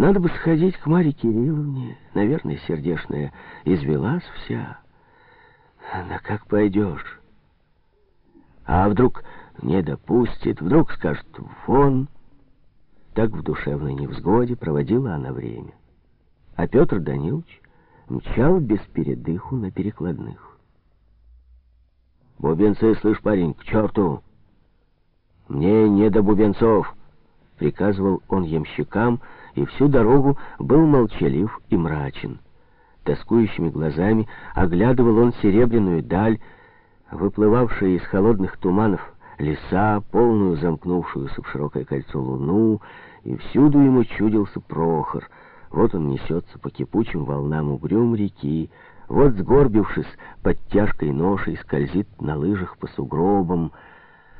Надо бы сходить к Маре Кирилловне. Наверное, сердешная извелась вся. Да как пойдешь? А вдруг не допустит, вдруг скажет «вон». Так в душевной невзгоде проводила она время. А Петр Данилович мчал без передыху на перекладных. «Бубенцы, слышь, парень, к черту! Мне не до бубенцов!» Приказывал он ямщикам, и всю дорогу был молчалив и мрачен. Тоскующими глазами оглядывал он серебряную даль, выплывавшие из холодных туманов леса, полную замкнувшуюся в широкое кольцо луну, и всюду ему чудился Прохор. Вот он несется по кипучим волнам угрюм реки, вот, сгорбившись под тяжкой ношей, скользит на лыжах по сугробам,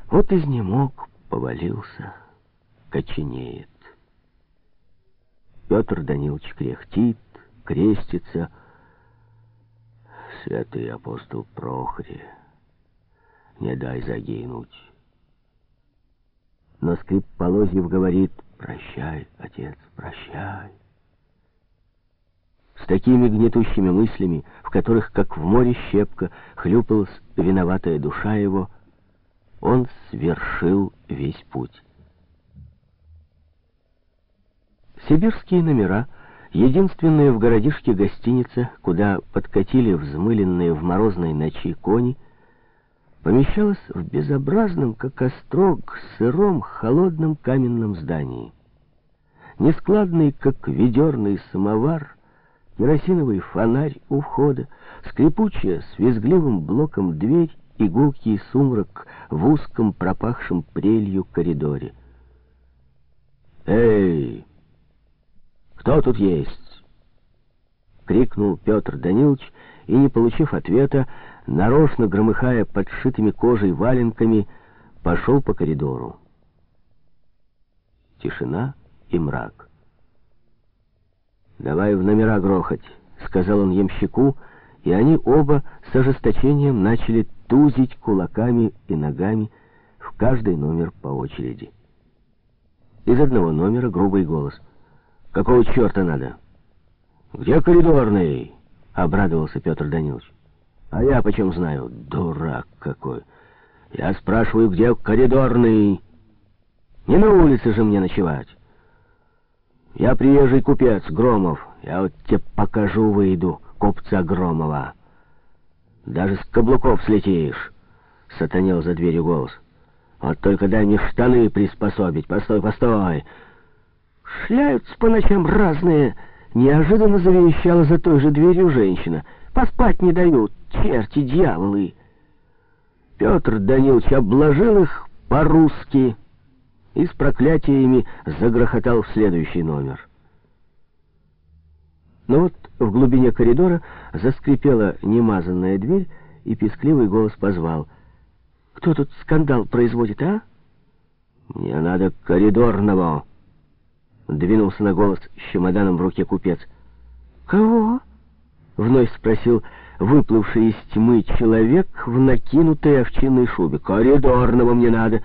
вот изнемог, повалился коченеет. Петр Данилович кряхтит, крестится. Святый апостол Прохоре, не дай загинуть. Но скрип Полозьев говорит, прощай, отец, прощай. С такими гнетущими мыслями, в которых, как в море щепка, хлюпалась виноватая душа его, он свершил весь путь. Сибирские номера, единственная в городишке гостиница, куда подкатили взмыленные в морозной ночи кони, помещалась в безобразном, как острог, сыром, холодном каменном здании. Нескладный, как ведерный самовар, керосиновый фонарь у входа, скрипучая с визгливым блоком дверь и гулкий сумрак в узком пропахшем прелью коридоре. «Эй!» «Кто тут есть?» — крикнул Петр Данилович, и, не получив ответа, нарочно громыхая подшитыми кожей валенками, пошел по коридору. Тишина и мрак. «Давай в номера грохать», — сказал он ямщику, и они оба с ожесточением начали тузить кулаками и ногами в каждый номер по очереди. Из одного номера грубый голос — Какого черта надо? Где коридорный? Обрадовался Петр Данилович. А я почем знаю? Дурак какой. Я спрашиваю, где коридорный? Не на улице же мне ночевать. Я приезжий купец, Громов. Я вот тебе покажу, выйду, купца Громова. Даже с каблуков слетишь, сатанел за дверью голос. Вот только дай мне штаны приспособить. Постой, постой. Шляются по ночам разные. Неожиданно завещала за той же дверью женщина. Поспать не дают, черти, дьяволы. Петр Данилович обложил их по-русски и с проклятиями загрохотал в следующий номер. Но вот в глубине коридора заскрипела немазанная дверь, и пескливый голос позвал. «Кто тут скандал производит, а?» «Мне надо коридорного!» Двинулся на голос с чемоданом в руке купец. «Кого?» — вновь спросил выплывший из тьмы человек в накинутой овчинной шубе. «Коридорного мне надо.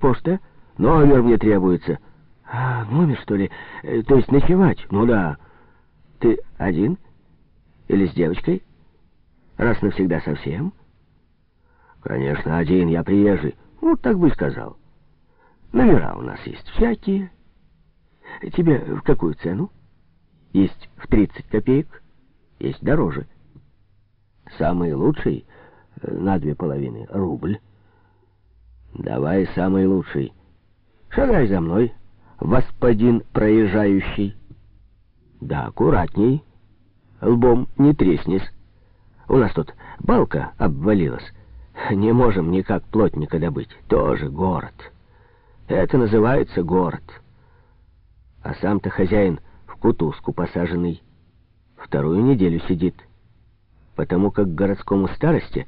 Пошта? Номер мне требуется». «А, номер, что ли? Э, то есть ночевать? Ну да. Ты один? Или с девочкой? Раз навсегда совсем?» «Конечно, один. Я приезжий. Вот так бы и сказал. Номера у нас есть всякие». Тебе в какую цену? Есть в 30 копеек, есть дороже. Самый лучший э, на две половины рубль. Давай самый лучший. Шагай за мной, господин проезжающий. Да, аккуратней. Лбом не треснись. У нас тут балка обвалилась. Не можем никак плотника добыть. Тоже город. Это называется город а сам-то хозяин в кутузку посаженный. Вторую неделю сидит, потому как городскому старости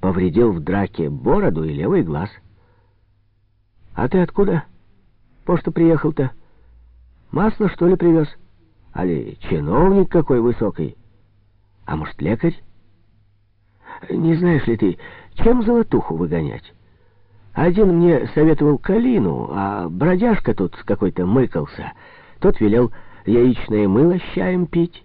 повредил в драке бороду и левый глаз. А ты откуда? По что приехал-то? Масло, что ли, привез? Али чиновник какой высокий? А может, лекарь? Не знаешь ли ты, чем золотуху выгонять? Один мне советовал калину, а бродяжка тут какой-то мыкался. Тот велел яичное мыло с чаем пить.